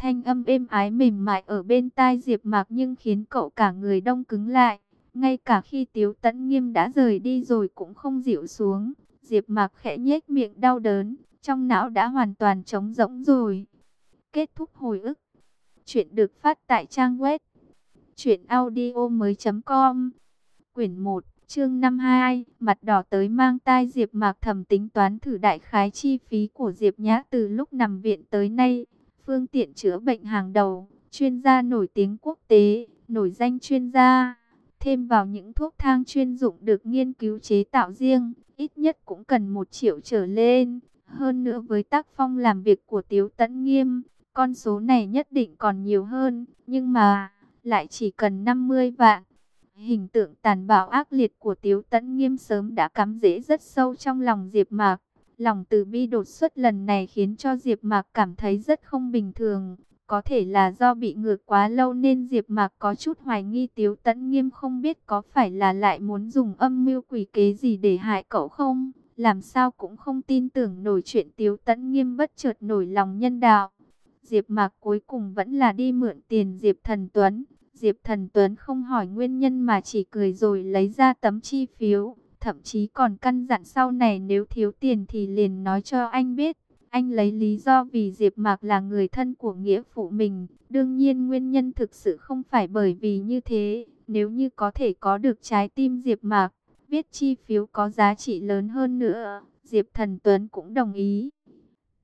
Thanh âm êm ái mềm mại ở bên tai Diệp Mạc nhưng khiến cậu cả người đông cứng lại. Ngay cả khi Tiếu Tấn Nghiêm đã rời đi rồi cũng không dịu xuống. Diệp Mạc khẽ nhếch miệng đau đớn, trong não đã hoàn toàn trống rỗng rồi. Kết thúc hồi ức. Chuyện được phát tại trang web truyệnaudiomoi.com. Quyển 1, chương 52, mặt đỏ tới mang tai Diệp Mạc thầm tính toán thử đại khái chi phí của Diệp Nhã từ lúc nằm viện tới nay, phương tiện chữa bệnh hàng đầu, chuyên gia nổi tiếng quốc tế, nổi danh chuyên gia, thêm vào những thuốc thang chuyên dụng được nghiên cứu chế tạo riêng, ít nhất cũng cần một triệu trở lên. Hơn nữa với tác phong làm việc của Tiếu Tấn Nghiêm, con số này nhất định còn nhiều hơn, nhưng mà lại chỉ cần 50 vạn. Hình tượng tàn bạo ác liệt của Tiếu Tấn Nghiêm sớm đã cắm rễ rất sâu trong lòng Diệp Mạc. Lòng từ bi đột xuất lần này khiến cho Diệp Mạc cảm thấy rất không bình thường. Có thể là do bị ngược quá lâu nên Diệp Mạc có chút hoài nghi Tiếu Tấn Nghiêm không biết có phải là lại muốn dùng âm mưu quỷ kế gì để hại cậu không. Làm sao cũng không tin tưởng nổi chuyện Tiếu Tấn Nghiêm bất chợt nổi lòng nhân đạo. Diệp Mạc cuối cùng vẫn là đi mượn tiền Diệp Thần Tuấn. Diệp Thần Tuấn không hỏi nguyên nhân mà chỉ cười rồi lấy ra tấm chi phiếu, thậm chí còn căn dặn sau này nếu thiếu tiền thì liền nói cho anh biết. Anh lấy lý do vì Diệp Mạc là người thân của nghĩa phụ mình, đương nhiên nguyên nhân thực sự không phải bởi vì như thế, nếu như có thể có được trái tim Diệp Mạc, viết chi phiếu có giá trị lớn hơn nữa, Diệp Thần Tuấn cũng đồng ý.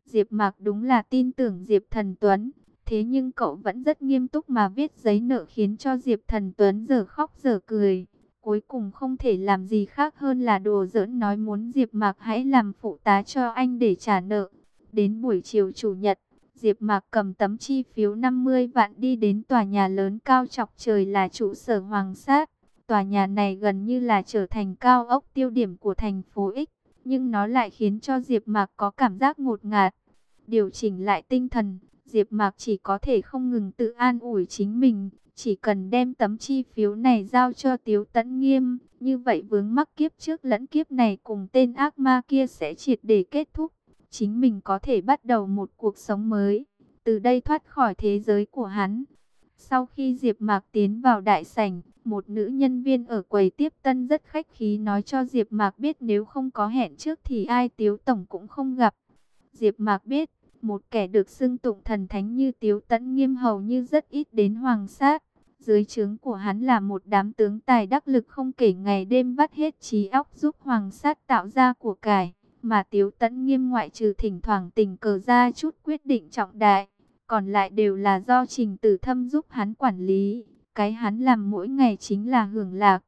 Diệp Mạc đúng là tin tưởng Diệp Thần Tuấn, thế nhưng cậu vẫn rất nghiêm túc mà viết giấy nợ khiến cho Diệp Thần Tuấn giờ khóc giờ cười. Cuối cùng không thể làm gì khác hơn là đùa giỡn nói muốn Diệp Mạc hãy làm phụ tá cho anh để trả nợ. Đến buổi chiều chủ nhật, Diệp Mạc cầm tấm chi phiếu 50 vạn đi đến tòa nhà lớn cao chọc trời là trụ sở Hoàng Sát. Tòa nhà này gần như là trở thành cao ốc tiêu điểm của thành phố X, nhưng nó lại khiến cho Diệp Mạc có cảm giác ngột ngạt. Điều chỉnh lại tinh thần, Diệp Mạc chỉ có thể không ngừng tự an ủi chính mình, chỉ cần đem tấm chi phiếu này giao cho Tiếu Tấn Nghiêm, như vậy vướng mắc kiếp trước lẫn kiếp này cùng tên ác ma kia sẽ triệt để kết thúc, chính mình có thể bắt đầu một cuộc sống mới, từ đây thoát khỏi thế giới của hắn. Sau khi Diệp Mạc tiến vào đại sảnh, một nữ nhân viên ở quầy tiếp tân rất khách khí nói cho Diệp Mạc biết nếu không có hẹn trước thì ai Tiếu tổng cũng không gặp. Diệp Mạc biết, một kẻ được xưng tụng thần thánh như Tiếu Tấn Nghiêm hầu như rất ít đến hoàng sát. Dưới trướng của hắn là một đám tướng tài đắc lực không kể ngày đêm vắt hết trí óc giúp hoàng sát tạo ra của cải. Mà Tiếu Tấn Nghiêm ngoại trừ thỉnh thoảng tình cờ ra chút quyết định trọng đại. Còn lại đều là do trình tử thâm giúp hắn quản lý. Cái hắn làm mỗi ngày chính là hưởng lạc.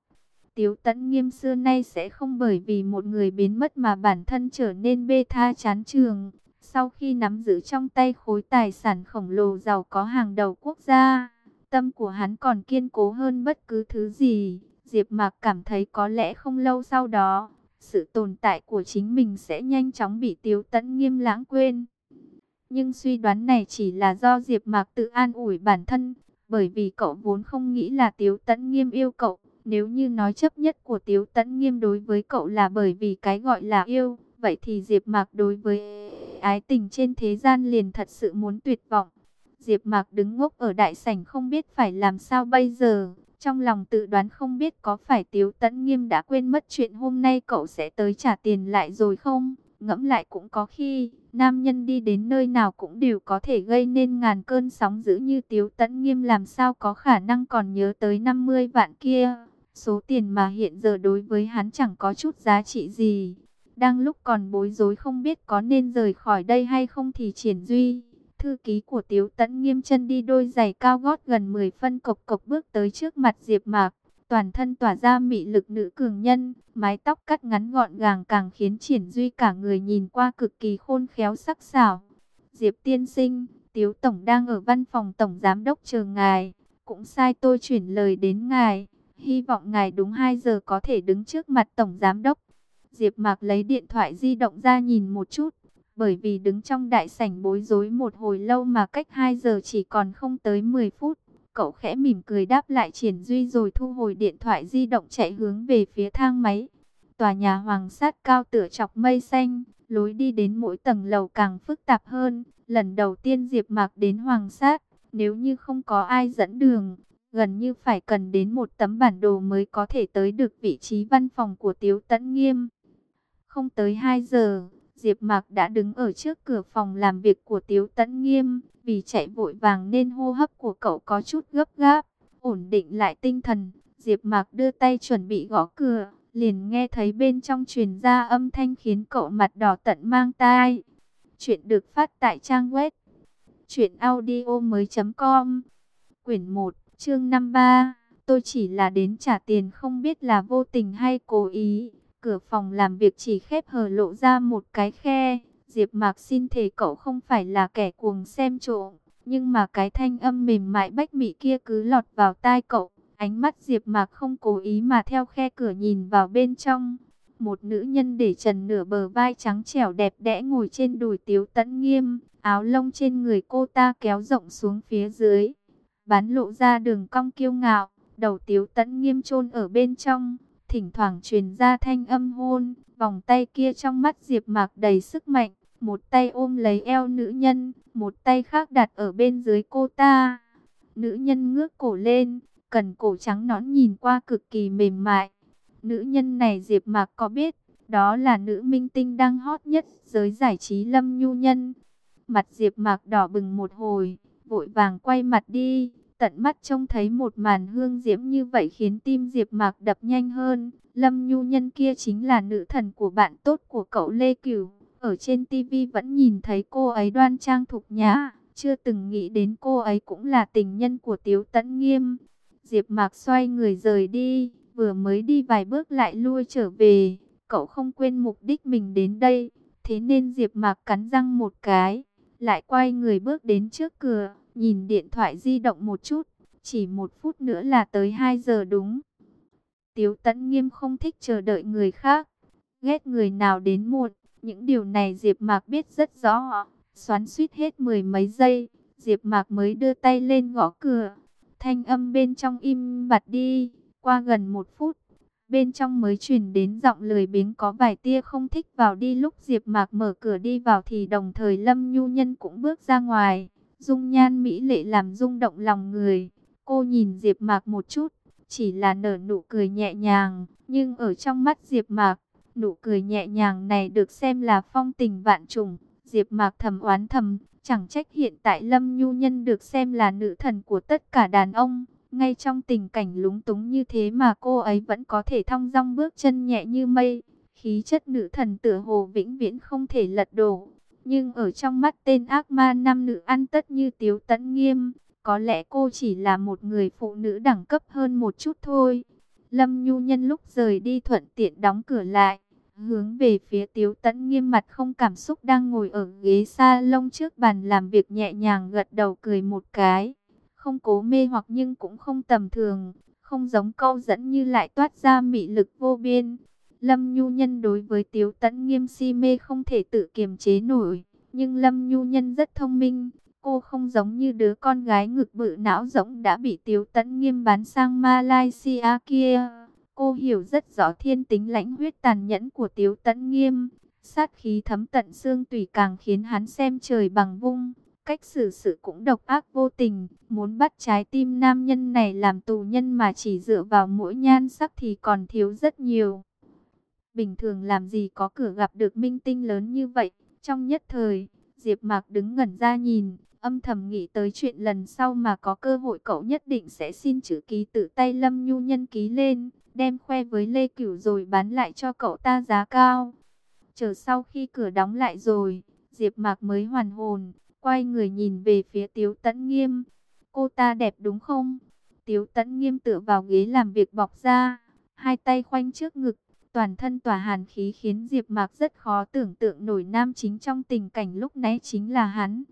Tiếu Tấn Nghiêm xưa nay sẽ không bởi vì một người biến mất mà bản thân trở nên bê tha chán trường. Sau khi nắm giữ trong tay khối tài sản khổng lồ giàu có hàng đầu quốc gia, tâm của hắn còn kiên cố hơn bất cứ thứ gì. Diệp Mạc cảm thấy có lẽ không lâu sau đó, sự tồn tại của chính mình sẽ nhanh chóng bị Tiếu Tấn Nghiêm lãng quên. Nhưng suy đoán này chỉ là do Diệp Mạc tự an ủi bản thân, bởi vì cậu vốn không nghĩ là Tiếu Tấn Nghiêm yêu cậu. Nếu như nói chấp nhất của Tiếu Tấn Nghiêm đối với cậu là bởi vì cái gọi là yêu, vậy thì Diệp Mạc đối với ái tình trên thế gian liền thật sự muốn tuyệt vọng. Diệp Mạc đứng ngốc ở đại sảnh không biết phải làm sao bây giờ, trong lòng tự đoán không biết có phải Tiếu Tấn Nghiêm đã quên mất chuyện hôm nay cậu sẽ tới trả tiền lại rồi không? Ngẫm lại cũng có khi, nam nhân đi đến nơi nào cũng đều có thể gây nên ngàn cơn sóng dữ như Tiếu Tấn Nghiêm làm sao có khả năng còn nhớ tới 50 vạn kia. Số tiền mà hiện giờ đối với hắn chẳng có chút giá trị gì. Đang lúc còn bối rối không biết có nên rời khỏi đây hay không thì triển duy. Thư ký của Tiếu Tấn nghiêm chân đi đôi giày cao gót gần 10 phân cộc cộc bước tới trước mặt Diệp Mạc. Toàn thân tỏa ra mị lực nữ cường nhân, mái tóc cắt ngắn gọn gàng càng khiến triển duy cả người nhìn qua cực kỳ khôn khéo sắc sảo. Diệp tiên sinh, Tiếu Tổng đang ở văn phòng Tổng Giám Đốc chờ ngài, cũng sai tôi chuyển lời đến ngài. Hy vọng ngài đúng 2 giờ có thể đứng trước mặt Tổng Giám Đốc. Diệp Mạc lấy điện thoại di động ra nhìn một chút, bởi vì đứng trong đại sảnh bối rối một hồi lâu mà cách 2 giờ chỉ còn không tới 10 phút. Cậu khẽ mỉm cười đáp lại Triển Duy rồi thu hồi điện thoại di động chạy hướng về phía thang máy. Tòa nhà hoàng sát cao tựa chọc mây xanh, lối đi đến mỗi tầng lầu càng phức tạp hơn. Lần đầu tiên Diệp Mạc đến Hoàng Sát, nếu như không có ai dẫn đường, gần như phải cần đến một tấm bản đồ mới có thể tới được vị trí văn phòng của Tiếu Tấn Nghiêm. Không tới 2 giờ, Diệp Mạc đã đứng ở trước cửa phòng làm việc của Tiếu Tấn Nghiêm, vì chạy vội vàng nên hô hấp của cậu có chút gấp gáp, ổn định lại tinh thần, Diệp Mạc đưa tay chuẩn bị gõ cửa, liền nghe thấy bên trong truyền ra âm thanh khiến cậu mặt đỏ tận mang tai. Chuyện được phát tại trang web truyệnaudiomoi.com. Quyển 1, chương 53. Tôi chỉ là đến trả tiền không biết là vô tình hay cố ý. Cửa phòng làm việc chỉ khép hờ lộ ra một cái khe. Diệp Mạc xin thề cậu không phải là kẻ cuồng xem trộm, nhưng mà cái thanh âm mềm mại bách mị kia cứ lọt vào tai cậu. Ánh mắt Diệp Mạc không cố ý mà theo khe cửa nhìn vào bên trong. Một nữ nhân để trần nửa bờ vai trắng trẻo đẹp đẽ ngồi trên đùi Tiếu Tấn Nghiêm, áo lông trên người cô ta kéo rộng xuống phía dưới, bán lộ ra đường cong kiêu ngạo, đầu Tiếu Tấn Nghiêm chôn ở bên trong, thỉnh thoảng truyền ra thanh âm hôn, vòng tay kia trong mắt Diệp Mạc đầy sức mạnh, một tay ôm lấy eo nữ nhân, một tay khác đặt ở bên dưới cô ta. Nữ nhân ngước cổ lên, cần cổ trắng nõn nhìn qua cực kỳ mềm mại. Nữ nhân này Diệp Mạc có biết, đó là nữ minh tinh đang hot nhất giới giải trí Lâm Nhu Nhân. Mặt Diệp Mạc đỏ bừng một hồi, vội vàng quay mặt đi, tận mắt trông thấy một màn hương diễm như vậy khiến tim Diệp Mạc đập nhanh hơn. Lâm Nhu Nhân kia chính là nữ thần của bạn tốt của cậu Lê Cửu, ở trên TV vẫn nhìn thấy cô ấy đoan trang thục nhã, chưa từng nghĩ đến cô ấy cũng là tình nhân của Tiếu Tấn Nghiêm. Diệp Mạc xoay người rời đi, vừa mới đi vài bước lại lui trở về, cậu không quên mục đích mình đến đây, thế nên Diệp Mạc cắn răng một cái, lại quay người bước đến trước cửa, nhìn điện thoại di động một chút, chỉ một phút nữa là tới 2 giờ đúng. Tiếu Tấn Nghiêm không thích chờ đợi người khác, ghét người nào đến muộn, những điều này Diệp Mạc biết rất rõ. Xoắn suýt hết mười mấy giây, Diệp Mạc mới đưa tay lên gõ cửa. Thanh âm bên trong im bặt đi, qua gần một phút, bên trong mới truyền đến giọng lười biếng có vài tia không thích vào đi lúc Diệp Mạc mở cửa đi vào thì đồng thời Lâm Nhu Nhân cũng bước ra ngoài, dung nhan mỹ lệ làm rung động lòng người. Cô nhìn Diệp Mạc một chút, chỉ là nở nụ cười nhẹ nhàng, nhưng ở trong mắt Diệp Mạc, nụ cười nhẹ nhàng này được xem là phong tình vạn trùng. Diệp Mạc thầm oán thầm, chẳng trách hiện tại Lâm Nhu Nhân được xem là nữ thần của tất cả đàn ông. Ngay trong tình cảnh lúng túng như thế mà cô ấy vẫn có thể thong dong bước chân nhẹ như mây. Khí chất nữ thần tựa hồ vĩnh viễn không thể lật đổ. Nhưng ở trong mắt tên ác ma nam nữ ăn tất như Tiếu Tấn Nghiêm, có lẽ cô chỉ là một người phụ nữ đẳng cấp hơn một chút thôi. Lâm Nhu Nhân lúc rời đi thuận tiện đóng cửa lại, hướng về phía Tiếu Tấn Nghiêm mặt không cảm xúc đang ngồi ở ghế salon trước bàn làm việc nhẹ nhàng gật đầu cười một cái không cố mê hoặc nhưng cũng không tầm thường, không giống câu dẫn như lại toát ra mị lực vô biên. Lâm Nhu Nhân đối với Tiếu Tấn Nghiêm si mê không thể tự kiềm chế nổi, nhưng Lâm Nhu Nhân rất thông minh, cô không giống như đứa con gái ngực bự não rỗng đã bị Tiếu Tấn Nghiêm bán sang Malaysia kia. Cô hiểu rất rõ thiên tính lãnh huyết tàn nhẫn của Tiếu Tấn Nghiêm, sát khí thấm tận xương tủy càng khiến hắn xem trời bằng vung. Cách xử sự cũng độc ác vô tình, muốn bắt trái tim nam nhân này làm tù nhân mà chỉ dựa vào mỗi nhan sắc thì còn thiếu rất nhiều. Bình thường làm gì có cửa gặp được minh tinh lớn như vậy, trong nhất thời, Diệp Mạc đứng ngẩn ra nhìn, âm thầm nghĩ tới chuyện lần sau mà có cơ hội cậu nhất định sẽ xin chữ ký tự tay Lâm Nhu Nhân ký lên, đem khoe với Lê Cửu rồi bán lại cho cậu ta giá cao. Chờ sau khi cửa đóng lại rồi, Diệp Mạc mới hoàn hồn, Quay người nhìn về phía Tiếu Tấn Nghiêm. Cô ta đẹp đúng không? Tiếu Tấn Nghiêm tựa vào ghế làm việc bọc ra. Hai tay khoanh trước ngực. Toàn thân tỏa hàn khí khiến Diệp Mạc rất khó tưởng tượng nổi nam chính trong tình cảnh lúc nãy chính là hắn.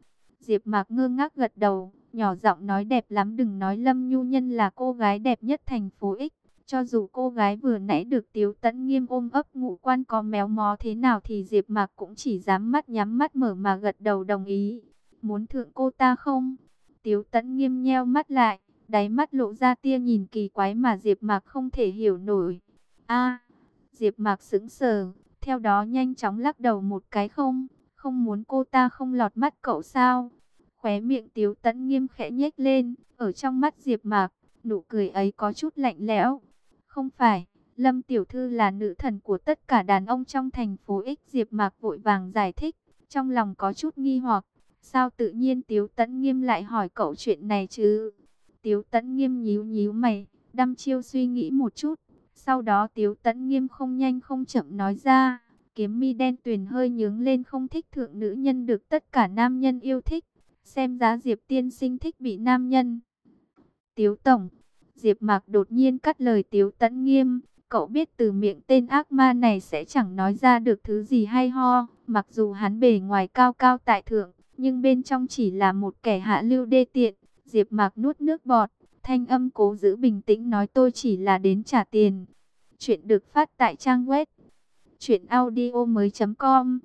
Diệp Mạc ngơ ngác gật đầu, nhỏ giọng nói đẹp lắm đừng nói Lâm Nhu Nhân là cô gái đẹp nhất thành phố X. Cho dù cô gái vừa nãy được Tiếu Tấn Nghiêm ôm ấp ngụ quan có méo mó thế nào thì Diệp Mạc cũng chỉ dám mắt nhắm mắt mở mà gật đầu đồng ý muốn thượng cô ta không? Tiếu tẫn nghiêm nheo mắt lại, đáy mắt lộ ra tia nhìn kỳ quái mà Diệp Mạc không thể hiểu nổi. A, Diệp Mạc sững sờ, theo đó nhanh chóng lắc đầu một cái không, Không muốn cô ta không lọt mắt cậu sao? Khóe miệng Tiếu Tấn nghiêm khẽ nhếch lên, ở trong mắt Diệp Mạc, nụ cười ấy có chút lạnh lẽo. Không phải, Lâm Tiểu Thư là nữ thần của tất cả đàn ông trong thành phố X. Diệp Mạc vội vàng giải thích, trong lòng có chút nghi hoặc. Sao tự nhiên Tiếu Tấn Nghiêm lại hỏi cậu chuyện này chứ? Tiếu Tấn Nghiêm nhíu nhíu mày, đăm chiêu suy nghĩ một chút. Sau đó Tiếu Tấn Nghiêm không nhanh không chậm nói ra, kiếm mi đen tuyền hơi nhướng lên không thích thượng nữ nhân được tất cả nam nhân yêu thích. Xem giá Diệp tiên sinh thích bị nam nhân. Tiếu Tổng, Diệp Mạc đột nhiên cắt lời Tiếu Tấn Nghiêm, cậu biết từ miệng tên ác ma này sẽ chẳng nói ra được thứ gì hay ho, mặc dù hắn bề ngoài cao cao tại thượng, nhưng bên trong chỉ là một kẻ hạ lưu đê tiện. Diệp Mạc nuốt nước bọt, thanh âm cố giữ bình tĩnh nói tôi chỉ là đến trả tiền. Chuyện được phát tại trang web truyệnaudiomoi.com.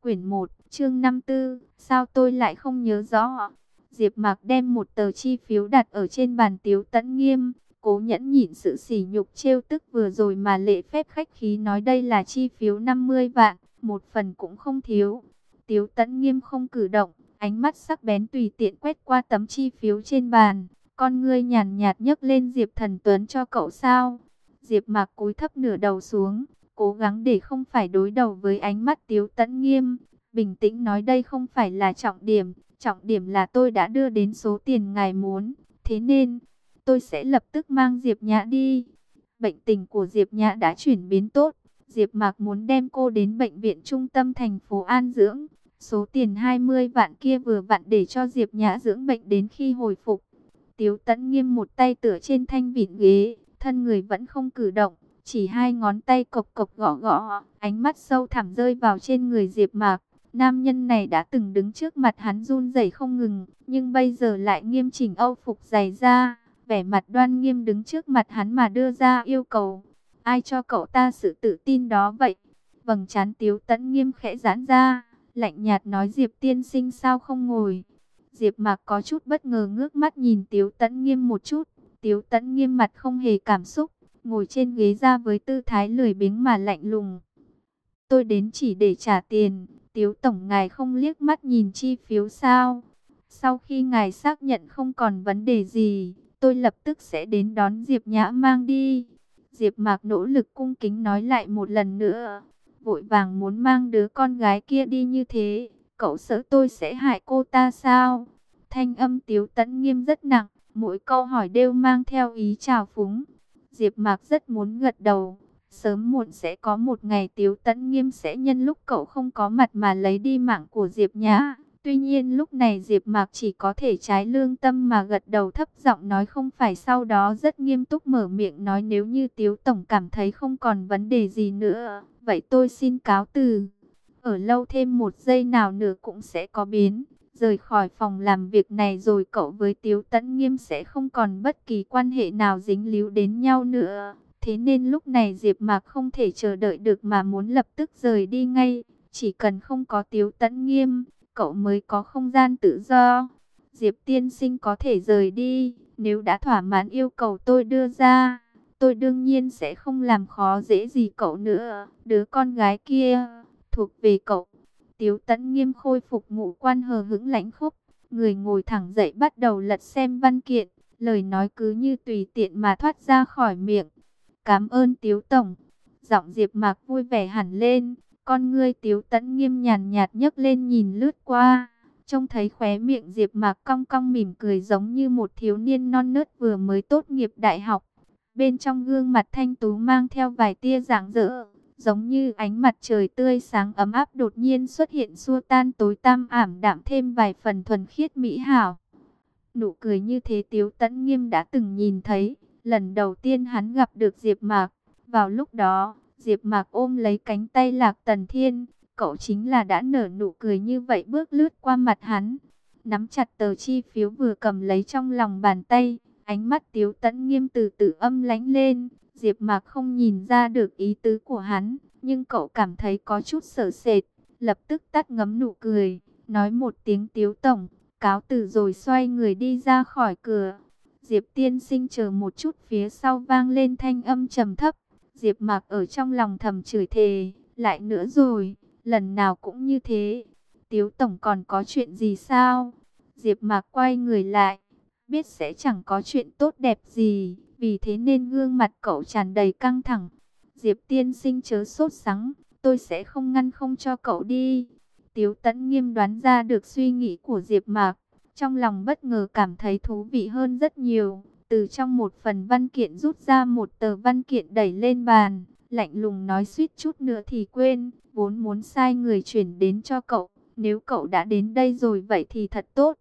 Quyển 1, chương 54, sao tôi lại không nhớ rõ? Diệp Mạc đem một tờ chi phiếu đặt ở trên bàn Tiếu Tấn Nghiêm, cố nhẫn nhịn sự sỉ nhục trêu tức vừa rồi mà lễ phép khách khí nói đây là chi phiếu 50 vạn, một phần cũng không thiếu. Tiếu Tấn Nghiêm không cử động, ánh mắt sắc bén tùy tiện quét qua tấm chi phiếu trên bàn, con ngươi nhàn nhạt nhấc lên Diệp Thần Tuấn cho cậu sao? Diệp Mạc cúi thấp nửa đầu xuống, cố gắng để không phải đối đầu với ánh mắt Tiếu Tấn Nghiêm, bình tĩnh nói đây không phải là trọng điểm, trọng điểm là tôi đã đưa đến số tiền ngài muốn, thế nên tôi sẽ lập tức mang Diệp Nhã đi. Bệnh tình của Diệp Nhã đã chuyển biến tốt, Diệp Mạc muốn đem cô đến bệnh viện trung tâm thành phố An dưỡng. Số tiền 20 vạn kia vừa vặn để cho Diệp Nhã dưỡng bệnh đến khi hồi phục. Tiếu Tấn Nghiêm một tay tựa trên thanh vịn ghế, thân người vẫn không cử động, chỉ hai ngón tay cộc cộc gõ gõ, ánh mắt sâu thẳm rơi vào trên người Diệp Mạc. Nam nhân này đã từng đứng trước mặt hắn run rẩy không ngừng, nhưng bây giờ lại nghiêm chỉnh âu phục dày ra, vẻ mặt đoan nghiêm đứng trước mặt hắn mà đưa ra yêu cầu. Ai cho cậu ta sự tự tin đó vậy? Vầng trán Tiếu Tấn Nghiêm khẽ giãn ra, lạnh nhạt nói Diệp tiên sinh sao không ngồi. Diệp Mạc có chút bất ngờ ngước mắt nhìn Tiếu Tấn Nghiêm một chút, Tiếu Tấn Nghiêm mặt không hề cảm xúc, ngồi trên ghế ra với tư thái lười biếng mà lạnh lùng. Tôi đến chỉ để trả tiền, Tiếu Tổng ngài không liếc mắt nhìn chi phiếu sao? Sau khi ngài xác nhận không còn vấn đề gì, tôi lập tức sẽ đến đón Diệp Nhã mang đi. Diệp Mạc nỗ lực cung kính nói lại một lần nữa, vội vàng muốn mang đứa con gái kia đi như thế, cậu sợ tôi sẽ hại cô ta sao? Thanh âm Tiếu Tấn Nghiêm rất nặng, mỗi câu hỏi đều mang theo ý trào phúng. Diệp Mạc rất muốn gật đầu, sớm muộn sẽ có một ngày Tiếu Tấn Nghiêm sẽ nhân lúc cậu không có mặt mà lấy đi mạng của Diệp Nhã. Tuy nhiên lúc này Diệp Mạc chỉ có thể trái lương tâm mà gật đầu thấp giọng nói không phải sau đó rất nghiêm túc mở miệng nói nếu như Tiếu Tổng cảm thấy không còn vấn đề gì nữa, vậy tôi xin cáo từ. Ở lâu thêm một giây nào nữa cũng sẽ có biến. Rời khỏi phòng làm việc này rồi cậu với Tiếu Tấn Nghiêm sẽ không còn bất kỳ quan hệ nào dính líu đến nhau nữa. Thế nên lúc này Diệp Mạc không thể chờ đợi được mà muốn lập tức rời đi ngay. Chỉ cần không có Tiếu Tấn Nghiêm, cậu mới có không gian tự do. Diệp tiên sinh có thể rời đi, nếu đã thỏa mãn yêu cầu tôi đưa ra, tôi đương nhiên sẽ không làm khó dễ gì cậu nữa. Đứa con gái kia, thuộc về cậu. Tiếu tẫn nghiêm khôi phục ngũ quan hờ hững lãnh khúc, người ngồi thẳng dậy bắt đầu lật xem văn kiện, lời nói cứ như tùy tiện mà thoát ra khỏi miệng. Cảm ơn Tiếu Tổng. Giọng Diệp Mạc vui vẻ hẳn lên, con ngươi tiếu tẫn nghiêm nhàn nhạt nhấc lên nhìn lướt qua. Trông thấy khóe miệng Diệp Mạc cong cong mỉm cười giống như một thiếu niên non nớt vừa mới tốt nghiệp đại học. Bên trong gương mặt thanh tú mang theo vài tia rạng rỡ, giống như ánh mặt trời tươi sáng ấm áp đột nhiên xuất hiện xua tan tối tăm ảm đạm thêm vài phần thuần khiết mỹ hảo. Nụ cười như thế Tiếu Tấn Nghiêm đã từng nhìn thấy, lần đầu tiên hắn gặp được Diệp Mạc, vào lúc đó, Diệp Mạc ôm lấy cánh tay Lạc Tần Thiên, cậu chính là đã nở nụ cười như vậy bước lướt qua mặt hắn, nắm chặt tờ chi phiếu vừa cầm lấy trong lòng bàn tay, ánh mắt Tiếu Tấn nghiêm từ từ âm lãnh lên, Diệp Mạc không nhìn ra được ý tứ của hắn, nhưng cậu cảm thấy có chút sợ sệt, lập tức tắt ngấm nụ cười, nói một tiếng Tiếu tổng, cáo từ rồi xoay người đi ra khỏi cửa. Diệp Tiên Sinh chờ một chút phía sau vang lên thanh âm trầm thấp, Diệp Mạc ở trong lòng thầm chửi thề, lại nữa rồi, lần nào cũng như thế. Tiếu Tổng còn có chuyện gì sao? Diệp Mạc quay người lại, biết sẽ chẳng có chuyện tốt đẹp gì, vì thế nên gương mặt cậu tràn đầy căng thẳng. Diệp tiên sinh chớ sốt sắng, tôi sẽ không ngăn không cho cậu đi. Tiếu Tấn nghiêm đoán ra được suy nghĩ của Diệp Mạc, trong lòng bất ngờ cảm thấy thú vị hơn rất nhiều. Từ trong một phần văn kiện rút ra một tờ văn kiện đẩy lên bàn, lạnh lùng nói suýt chút nữa thì quên, vốn muốn sai người chuyển đến cho cậu. Nếu cậu đã đến đây rồi vậy thì thật tốt.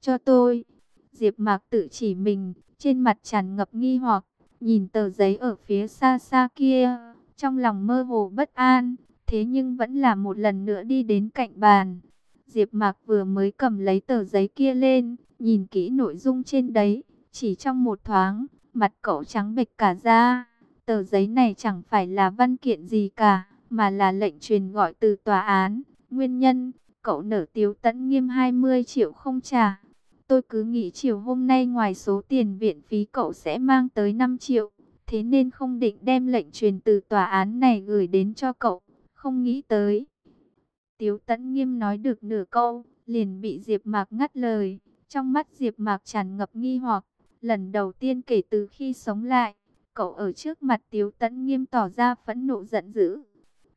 Cho tôi. Diệp Mạc tự chỉ mình, trên mặt tràn ngập nghi hoặc, nhìn tờ giấy ở phía xa xa kia, trong lòng mơ hồ bất an, thế nhưng vẫn là một lần nữa đi đến cạnh bàn. Diệp Mạc vừa mới cầm lấy tờ giấy kia lên, nhìn kỹ nội dung trên đấy, chỉ trong một thoáng, mặt cậu trắng bệch cả da. Tờ giấy này chẳng phải là văn kiện gì cả, mà là lệnh truyền gọi từ tòa án. Nguyên nhân, cậu nở tiếu tẫn nghiêm 20 triệu không trả. Tôi cứ nghĩ chiều hôm nay ngoài số tiền viện phí cậu sẽ mang tới 5 triệu. Thế nên không định đem lệnh truyền từ tòa án này gửi đến cho cậu. Không nghĩ tới. Tiếu tẫn nghiêm nói được nửa câu, liền bị Diệp Mạc ngắt lời. Trong mắt Diệp Mạc tràn ngập nghi hoặc. Lần đầu tiên kể từ khi sống lại, cậu ở trước mặt Tiếu tẫn nghiêm tỏ ra phẫn nộ giận dữ.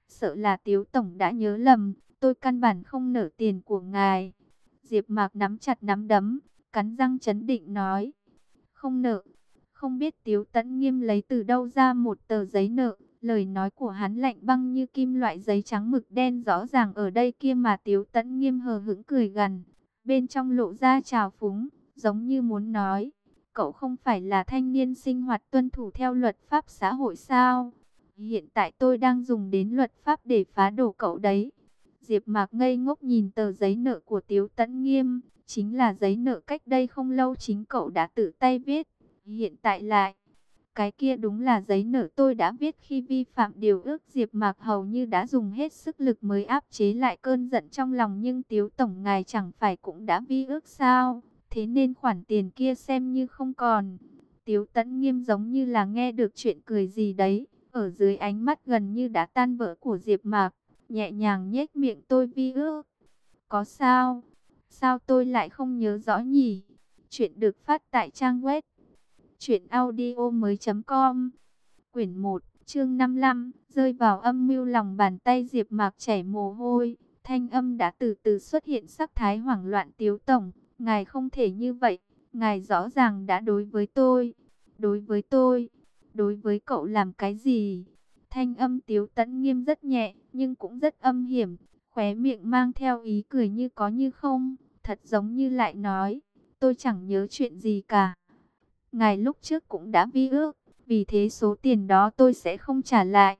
Sợ là Tiếu Tổng đã nhớ lầm, tôi căn bản không nở tiền của ngài. Diệp Mạc nắm chặt nắm đấm, cắn răng chấn định nói. Không nợ. Không biết Tiếu Tấn Nghiêm lấy từ đâu ra một tờ giấy nợ. Lời nói của hắn lạnh băng như kim loại giấy trắng mực đen rõ ràng ở đây kia mà Tiếu Tấn Nghiêm hờ hững cười gằn. Bên trong lộ ra trào phúng, giống như muốn nói. Cậu không phải là thanh niên sinh hoạt tuân thủ theo luật pháp xã hội sao? Hiện tại tôi đang dùng đến luật pháp để phá đổ cậu đấy. Diệp Mạc ngây ngốc nhìn tờ giấy nợ của Tiếu Tấn Nghiêm, chính là giấy nợ cách đây không lâu chính cậu đã tự tay viết, hiện tại lại cái kia đúng là giấy nợ tôi đã viết khi vi phạm điều ước Diệp Mạc hầu như đã dùng hết sức lực mới áp chế lại cơn giận trong lòng nhưng Tiếu tổng ngài chẳng phải cũng đã vi ước sao? Thế nên khoản tiền kia xem như không còn. Tiếu Tấn Nghiêm giống như là nghe được chuyện cười gì đấy, ở dưới ánh mắt gần như đã tan vỡ của Diệp Mạc, nhẹ nhàng nhếch miệng tôi vi ước. Có sao? Sao tôi lại không nhớ rõ nhỉ? Chuyện được phát tại trang web truyện audio mới com Quyển 1, chương 55, rơi vào âm mưu lòng bàn tay Diệp Mạc chảy mồ hôi, thanh âm đã từ từ xuất hiện sắc thái hoảng loạn Tiếu tổng, ngài không thể như vậy, ngài rõ ràng đã đối với tôi, đối với tôi, đối với cậu làm cái gì? Thanh âm Tiếu Tấn Nghiêm rất nhẹ, nhưng cũng rất âm hiểm, khóe miệng mang theo ý cười như có như không, thật giống như lại nói, tôi chẳng nhớ chuyện gì cả. Ngài lúc trước cũng đã vi ước, vì thế số tiền đó tôi sẽ không trả lại.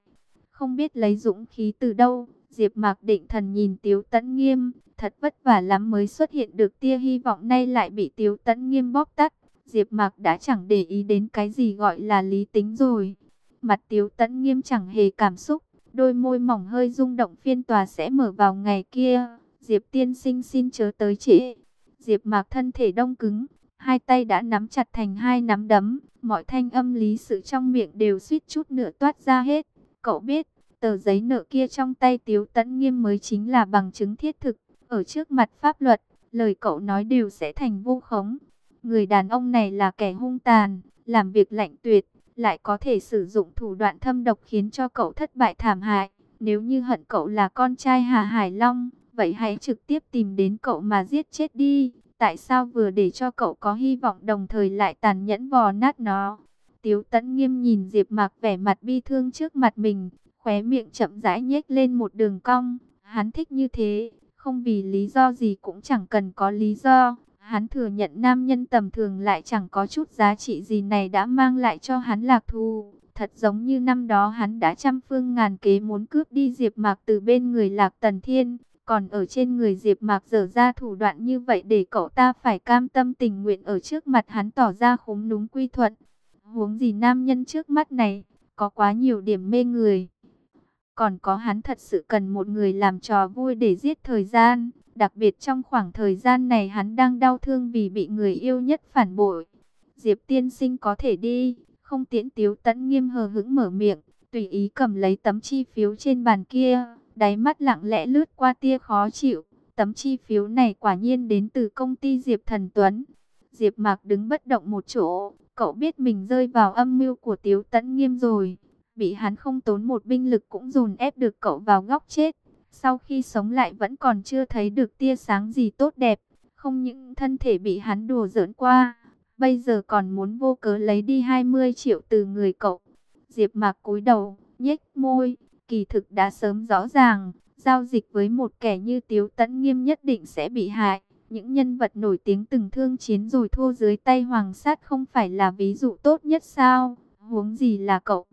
Không biết lấy dũng khí từ đâu, Diệp Mạc Định Thần nhìn Tiếu Tấn Nghiêm, thật vất vả lắm mới xuất hiện được tia hy vọng nay lại bị Tiếu Tấn Nghiêm bóp tắt. Diệp Mạc đã chẳng để ý đến cái gì gọi là lý tính rồi. Mặt Tiếu Tấn Nghiêm chẳng hề cảm xúc, đôi môi mỏng hơi rung động phiên tòa sẽ mở vào ngày kia. Diệp tiên sinh xin chớ tới trễ. Diệp Mạc thân thể đông cứng, hai tay đã nắm chặt thành hai nắm đấm, mọi thanh âm lý sự trong miệng đều suýt chút nữa toát ra hết. Cậu biết, tờ giấy nợ kia trong tay Tiếu Tấn Nghiêm mới chính là bằng chứng thiết thực, ở trước mặt pháp luật, lời cậu nói đều sẽ thành vô khống. Người đàn ông này là kẻ hung tàn, làm việc lạnh tuyệt, lại có thể sử dụng thủ đoạn thâm độc khiến cho cậu thất bại thảm hại. Nếu như hận cậu là con trai Hà Hải Long, vậy hãy trực tiếp tìm đến cậu mà giết chết đi. Tại sao vừa để cho cậu có hy vọng đồng thời lại tàn nhẫn vò nát nó? Tiếu tẫn nghiêm nhìn Diệp Mạc vẻ mặt bi thương trước mặt mình, khóe miệng chậm rãi nhếch lên một đường cong. Hắn thích như thế, không vì lý do gì cũng chẳng cần có lý do. Hắn thừa nhận nam nhân tầm thường lại chẳng có chút giá trị gì này đã mang lại cho hắn lạc thù. Thật giống như năm đó hắn đã trăm phương ngàn kế muốn cướp đi Diệp Mạc từ bên người Lạc Tần Thiên. Còn ở trên người Diệp Mạc dở ra thủ đoạn như vậy để cậu ta phải cam tâm tình nguyện ở trước mặt hắn tỏ ra khúm núm quy thuận. Huống gì nam nhân trước mắt này, có quá nhiều điểm mê người. Còn có hắn thật sự cần một người làm trò vui để giết thời gian. Đặc biệt trong khoảng thời gian này hắn đang đau thương vì bị người yêu nhất phản bội. Diệp tiên sinh có thể đi, không tiễn tiếu tẫn nghiêm hờ hững mở miệng, tùy ý cầm lấy tấm chi phiếu trên bàn kia, đáy mắt lặng lẽ lướt qua tia khó chịu. tấm chi phiếu này quả nhiên đến từ công ty Diệp Thần Tuấn. Diệp Mạc đứng bất động một chỗ, cậu biết mình rơi vào âm mưu của Tiếu Tấn Nghiêm rồi. Bị hắn không tốn một binh lực cũng dồn ép được cậu vào góc chết. Sau khi sống lại vẫn còn chưa thấy được tia sáng gì tốt đẹp. Không những thân thể bị hắn đùa giỡn qua, bây giờ còn muốn vô cớ lấy đi 20 triệu từ người cậu. Diệp Mạc cúi đầu, nhếch môi, kỳ thực đã sớm rõ ràng, giao dịch với một kẻ như Tiếu Tấn Nghiêm nhất định sẽ bị hại. Những nhân vật nổi tiếng từng thương chiến rồi thua dưới tay Hoàng sát không phải là ví dụ tốt nhất sao? Huống gì là cậu?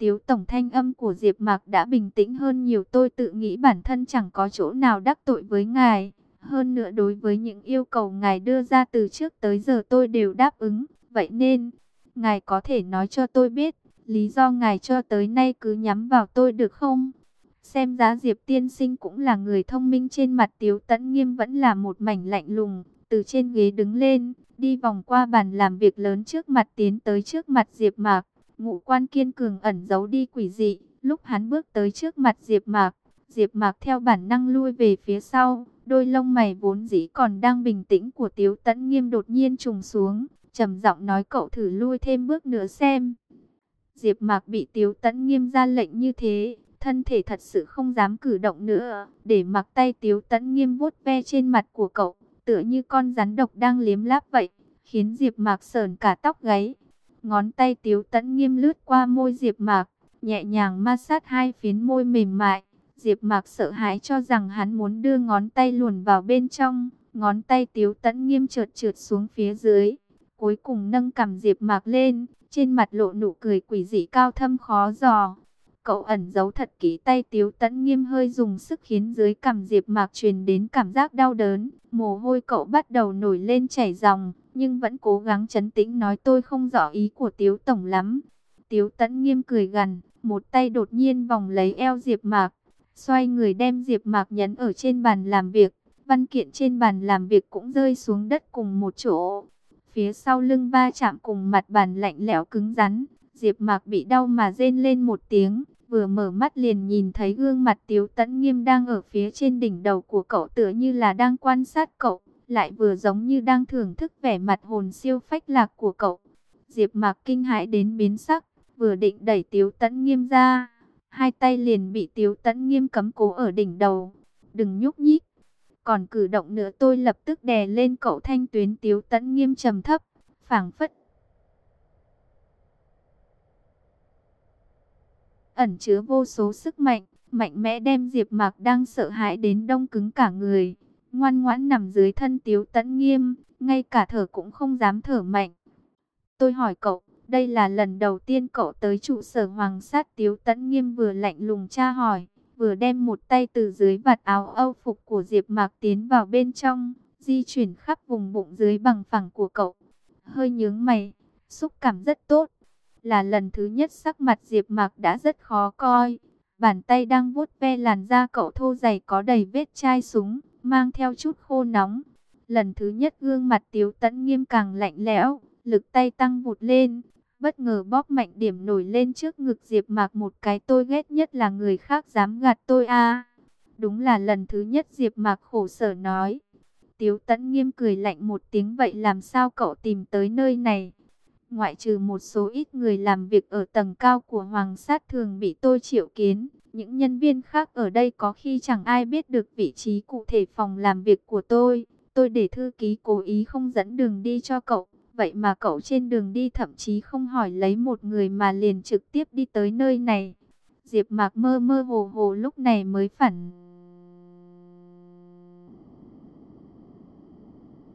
Tiếu tổng thanh âm của Diệp Mạc đã bình tĩnh hơn nhiều tôi tự nghĩ bản thân chẳng có chỗ nào đắc tội với ngài. Hơn nữa đối với những yêu cầu ngài đưa ra từ trước tới giờ tôi đều đáp ứng. Vậy nên, ngài có thể nói cho tôi biết, lý do ngài cho tới nay cứ nhắm vào tôi được không? Xem giá Diệp tiên sinh cũng là người thông minh trên mặt Tiếu Tấn Nghiêm vẫn là một mảnh lạnh lùng, từ trên ghế đứng lên, đi vòng qua bàn làm việc lớn trước mặt tiến tới trước mặt Diệp Mạc, Ngụ quan kiên cường ẩn giấu đi quỷ dị, lúc hắn bước tới trước mặt Diệp Mạc, Diệp Mạc theo bản năng lui về phía sau, đôi lông mày vốn dĩ còn đang bình tĩnh của Tiếu Tấn Nghiêm đột nhiên trùng xuống, trầm giọng nói cậu thử lui thêm bước nữa xem. Diệp Mạc bị Tiếu Tấn Nghiêm ra lệnh như thế, thân thể thật sự không dám cử động nữa, để mặc tay Tiếu Tấn Nghiêm vuốt ve trên mặt của cậu, tựa như con rắn độc đang liếm láp vậy, khiến Diệp Mạc sờn cả tóc gáy. Ngón tay Tiếu tẫn Nghiêm lướt qua môi Diệp Mạc, nhẹ nhàng ma sát hai phiến môi mềm mại. Diệp Mạc sợ hãi cho rằng hắn muốn đưa ngón tay luồn vào bên trong, ngón tay Tiếu Tẫn Nghiêm trượt trượt xuống phía dưới, cuối cùng nâng cằm Diệp Mạc lên, trên mặt lộ nụ cười quỷ dị cao thâm khó dò. Cậu ẩn giấu thật kỹ tay Tiếu Tấn Nghiêm hơi dùng sức khiến dưới cằm Diệp Mạc truyền đến cảm giác đau đớn, mồ hôi cậu bắt đầu nổi lên chảy ròng, nhưng vẫn cố gắng trấn tĩnh nói tôi không rõ ý của Tiếu tổng lắm. Tiếu Tấn Nghiêm cười gằn, một tay đột nhiên vòng lấy eo Diệp Mạc, xoay người đem Diệp Mạc nhấn ở trên bàn làm việc, văn kiện trên bàn làm việc cũng rơi xuống đất cùng một chỗ. Phía sau lưng va chạm cùng mặt bàn lạnh lẽo cứng rắn, Diệp Mạc bị đau mà rên lên một tiếng, vừa mở mắt liền nhìn thấy gương mặt Tiếu Tấn Nghiêm đang ở phía trên đỉnh đầu của cậu tựa như là đang quan sát cậu, lại vừa giống như đang thưởng thức vẻ mặt hồn siêu phách lạc của cậu. Diệp Mạc kinh hãi đến biến sắc, vừa định đẩy Tiếu Tấn Nghiêm ra, hai tay liền bị Tiếu Tấn Nghiêm cấm cố ở đỉnh đầu. "Đừng nhúc nhích." Còn cử động nữa tôi lập tức đè lên cậu thanh tuyến Tiếu Tấn Nghiêm trầm thấp, phảng phất ẩn chứa vô số sức mạnh, mạnh mẽ đem Diệp Mạc đang sợ hãi đến đông cứng cả người, ngoan ngoãn nằm dưới thân Tiếu Tấn Nghiêm, ngay cả thở cũng không dám thở mạnh. Tôi hỏi cậu, đây là lần đầu tiên cậu tới trụ sở Hoàng sát Tiếu Tấn Nghiêm vừa lạnh lùng tra hỏi, vừa đem một tay từ dưới vạt áo Âu phục của Diệp Mạc tiến vào bên trong, di chuyển khắp vùng bụng dưới bằng phẳng của cậu. Hơi nhướng mày, xúc cảm rất tốt. Là lần thứ nhất sắc mặt Diệp Mạc đã rất khó coi. Bàn tay đang vuốt ve làn da cậu thô dày có đầy vết chai súng, mang theo chút khô nóng. Lần thứ nhất gương mặt Tiếu Tấn Nghiêm càng lạnh lẽo, lực tay tăng vụt lên, bất ngờ bóp mạnh điểm nổi lên trước ngực Diệp Mạc một cái tôi ghét nhất là người khác dám gạt tôi a. Đúng là lần thứ nhất Diệp Mạc khổ sở nói. Tiếu Tấn Nghiêm cười lạnh một tiếng vậy làm sao cậu tìm tới nơi này? Ngoại trừ một số ít người làm việc ở tầng cao của Hoàng sát thường bị tôi triệu kiến, những nhân viên khác ở đây có khi chẳng ai biết được vị trí cụ thể phòng làm việc của tôi. Tôi để thư ký cố ý không dẫn đường đi cho cậu, vậy mà cậu trên đường đi thậm chí không hỏi lấy một người mà liền trực tiếp đi tới nơi này. Diệp Mạc mơ mơ hồ hồ lúc này mới phản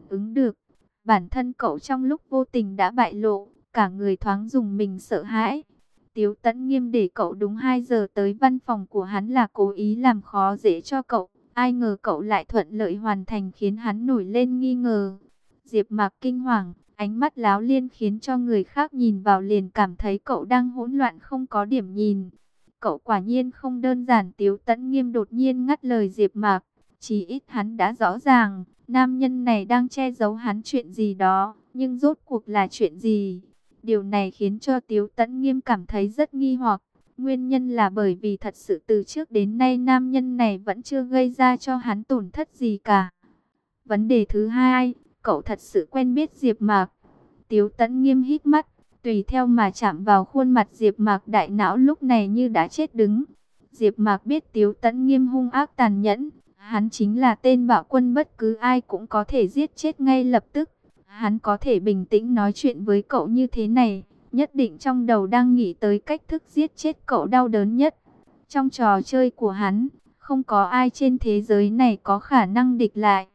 ứng được Bản thân cậu trong lúc vô tình đã bại lộ, cả người thoáng dùng mình sợ hãi. Tiếu tẫn nghiêm để cậu đúng 2 giờ tới văn phòng của hắn là cố ý làm khó dễ cho cậu. Ai ngờ cậu lại thuận lợi hoàn thành khiến hắn nổi lên nghi ngờ. Diệp mạc kinh hoàng, ánh mắt láo liên khiến cho người khác nhìn vào liền cảm thấy cậu đang hỗn loạn không có điểm nhìn. Cậu quả nhiên không đơn giản tiếu tẫn nghiêm đột nhiên ngắt lời Diệp mạc. Chỉ ít hắn đã rõ ràng, nam nhân này đang che giấu hắn chuyện gì đó, nhưng rốt cuộc là chuyện gì? Điều này khiến cho Tiếu Tấn Nghiêm cảm thấy rất nghi hoặc. Nguyên nhân là bởi vì thật sự từ trước đến nay nam nhân này vẫn chưa gây ra cho hắn tổn thất gì cả. Vấn đề thứ hai, cậu thật sự quen biết Diệp Mạc. Tiếu Tấn nghiêm hít mắt, tùy theo mà chạm vào khuôn mặt Diệp Mạc đại não lúc này như đã chết đứng. Diệp Mạc biết Tiếu Tấn nghiêm hung ác tàn nhẫn, hắn chính là tên bạo quân bất cứ ai cũng có thể giết chết ngay lập tức. Hắn có thể bình tĩnh nói chuyện với cậu như thế này, nhất định trong đầu đang nghĩ tới cách thức giết chết cậu đau đớn nhất. Trong trò chơi của hắn, không có ai trên thế giới này có khả năng địch lại.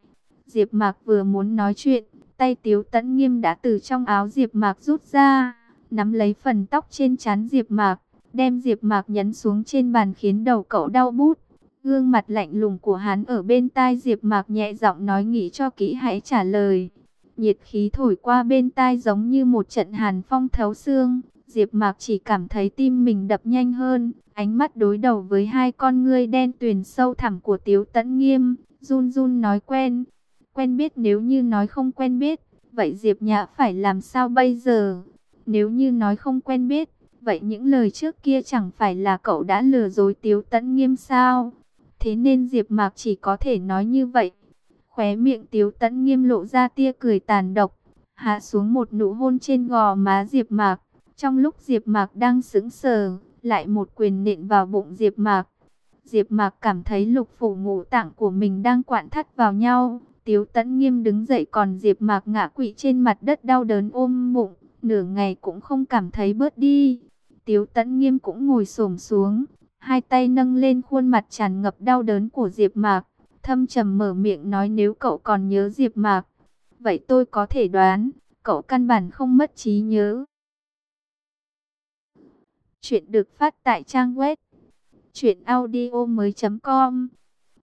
Diệp Mạc vừa muốn nói chuyện, tay Tiếu Tấn Nghiêm đã từ trong áo Diệp Mạc rút ra, nắm lấy phần tóc trên trán Diệp Mạc, đem Diệp Mạc nhấn xuống trên bàn khiến đầu cậu đau bút. Gương mặt lạnh lùng của hắn ở bên tai Diệp Mạc nhẹ giọng nói nghĩ cho kỹ hãy trả lời. Nhiệt khí thổi qua bên tai giống như một trận hàn phong thấu xương. Diệp Mạc chỉ cảm thấy tim mình đập nhanh hơn, ánh mắt đối đầu với hai con ngươi đen tuyền sâu thẳm của Tiếu Tấn Nghiêm, run run nói quen. Quen biết nếu như nói không quen biết, vậy Diệp Nhã phải làm sao bây giờ? Nếu như nói không quen biết, vậy những lời trước kia chẳng phải là cậu đã lừa dối Tiếu Tấn Nghiêm sao? Thế nên Diệp Mạc chỉ có thể nói như vậy. Khóe miệng Tiếu Tấn Nghiêm lộ ra tia cười tàn độc, hạ xuống một nụ hôn trên gò má Diệp Mạc. Trong lúc Diệp Mạc đang sững sờ, lại một quyền nện vào bụng Diệp Mạc. Diệp Mạc cảm thấy lục phủ ngũ tạng của mình đang quặn thắt vào nhau. Tiếu Tấn Nghiêm đứng dậy còn Diệp Mạc ngã quỵ trên mặt đất đau đớn ôm bụng, nửa ngày cũng không cảm thấy bớt đi. Tiếu Tấn Nghiêm cũng ngồi xổm xuống, hai tay nâng lên khuôn mặt tràn ngập đau đớn của Diệp Mạc, thâm trầm mở miệng nói nếu cậu còn nhớ Diệp Mạc, vậy tôi có thể đoán, cậu căn bản không mất trí nhớ. Chuyện được phát tại trang web truyệnaudiomoi.com.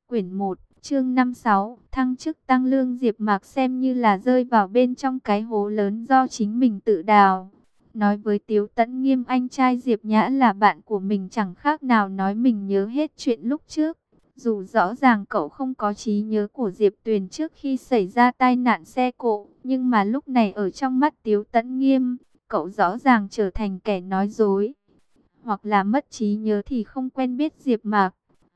Quyển 1, chương 56, thăng chức tăng lương Diệp Mạc xem như là rơi vào bên trong cái hố lớn do chính mình tự đào. Nói với Tiếu Tấn Nghiêm anh trai Diệp Nhã là bạn của mình chẳng khác nào nói mình nhớ hết chuyện lúc trước. Dù rõ ràng cậu không có trí nhớ của Diệp Tuyền trước khi xảy ra tai nạn xe cộ, nhưng mà lúc này ở trong mắt Tiếu Tấn Nghiêm, cậu rõ ràng trở thành kẻ nói dối. Hoặc là mất trí nhớ thì không quen biết Diệp Mạc,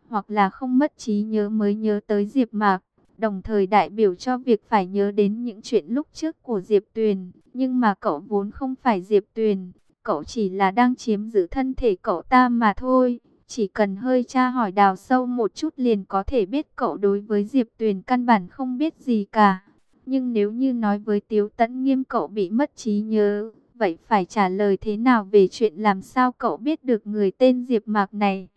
hoặc là không mất trí nhớ mới nhớ tới Diệp Mạc đồng thời đại biểu cho việc phải nhớ đến những chuyện lúc trước của Diệp Tuyền. Nhưng mà cậu vốn không phải Diệp Tuyền, cậu chỉ là đang chiếm giữ thân thể cậu ta mà thôi. Chỉ cần hơi tra hỏi đào sâu một chút liền có thể biết cậu đối với Diệp Tuyền căn bản không biết gì cả. Nhưng nếu như nói với Tiếu Tấn Nghiêm cậu bị mất trí nhớ, vậy phải trả lời thế nào về chuyện làm sao cậu biết được người tên Diệp Mạc này?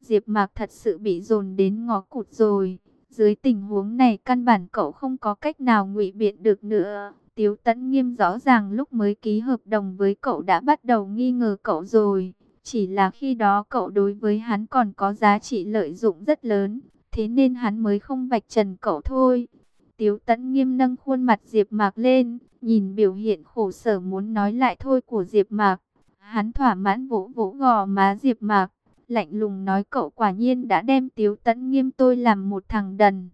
Diệp Mạc thật sự bị dồn đến ngó cụt rồi. Dưới tình huống này căn bản cậu không có cách nào ngụy biện được nữa. Tiếu Tấn Nghiêm rõ ràng lúc mới ký hợp đồng với cậu đã bắt đầu nghi ngờ cậu rồi. Chỉ là khi đó cậu đối với hắn còn có giá trị lợi dụng rất lớn, thế nên hắn mới không vạch trần cậu thôi. Tiếu Tấn Nghiêm nâng khuôn mặt Diệp Mạc lên, nhìn biểu hiện khổ sở muốn nói lại thôi của Diệp Mạc. Hắn thỏa mãn vỗ vỗ gò má Diệp Mạc, lạnh lùng nói cậu quả nhiên đã đem Tiếu Tấn Nghiêm tôi làm một thằng đần.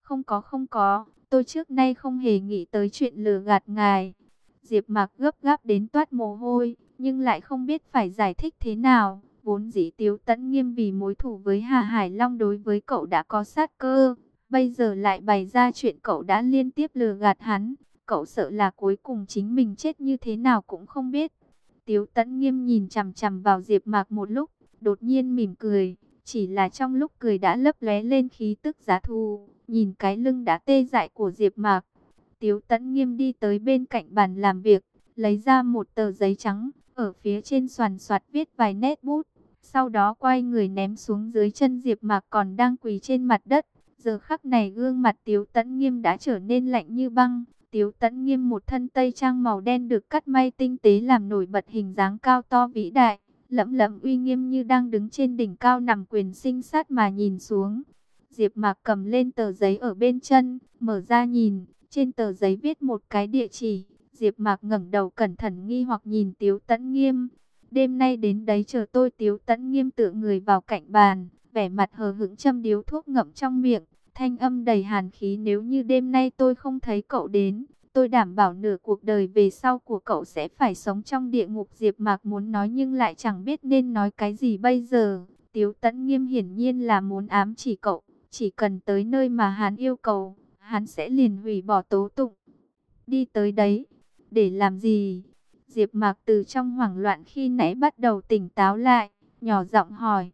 Không có không có, tôi trước nay không hề nghĩ tới chuyện lừa gạt ngài. Diệp Mạc gấp gáp đến toát mồ hôi, nhưng lại không biết phải giải thích thế nào. Vốn dĩ Tiếu Tấn Nghiêm vì mối thù với Hà Hải Long đối với cậu đã có sát cơ, bây giờ lại bày ra chuyện cậu đã liên tiếp lừa gạt hắn, cậu sợ là cuối cùng chính mình chết như thế nào cũng không biết. Tiếu Tấn Nghiêm nhìn chằm chằm vào Diệp Mạc một lúc, đột nhiên mỉm cười, chỉ là trong lúc cười đã lấp lóe lên khí tức giá thù, nhìn cái lưng đã tê dại của Diệp Mạc. Tiếu Tấn Nghiêm đi tới bên cạnh bàn làm việc, lấy ra một tờ giấy trắng, ở phía trên xoàn soạt viết vài nét bút, sau đó quay người ném xuống dưới chân Diệp Mạc còn đang quỳ trên mặt đất. Giờ khắc này gương mặt Tiếu Tấn Nghiêm đã trở nên lạnh như băng. Tiếu Tấn Nghiêm một thân tây trang màu đen được cắt may tinh tế làm nổi bật hình dáng cao to vĩ đại lẫm lẫm uy nghiêm như đang đứng trên đỉnh cao nằm quyền sinh sát mà nhìn xuống. Diệp Mạc cầm lên tờ giấy ở bên chân, mở ra nhìn, trên tờ giấy viết một cái địa chỉ. Diệp Mạc ngẩng đầu cẩn thận nghi hoặc nhìn Tiếu Tấn Nghiêm. Đêm nay đến đấy chờ tôi Tiếu Tấn Nghiêm tựa người vào cạnh bàn, vẻ mặt hờ hững châm điếu thuốc ngậm trong miệng, thanh âm đầy hàn khí nếu như đêm nay tôi không thấy cậu đến, tôi đảm bảo nửa cuộc đời về sau của cậu sẽ phải sống trong địa ngục Diệp Mạc muốn nói nhưng lại chẳng biết nên nói cái gì bây giờ. Tiếu Tấn Nghiêm hiển nhiên là muốn ám chỉ cậu, chỉ cần tới nơi mà hắn yêu cầu, hắn sẽ liền hủy bỏ tố tụng. Đi tới đấy, để làm gì? Diệp Mạc từ trong hoảng loạn khi nãy bắt đầu tỉnh táo lại, nhỏ giọng hỏi.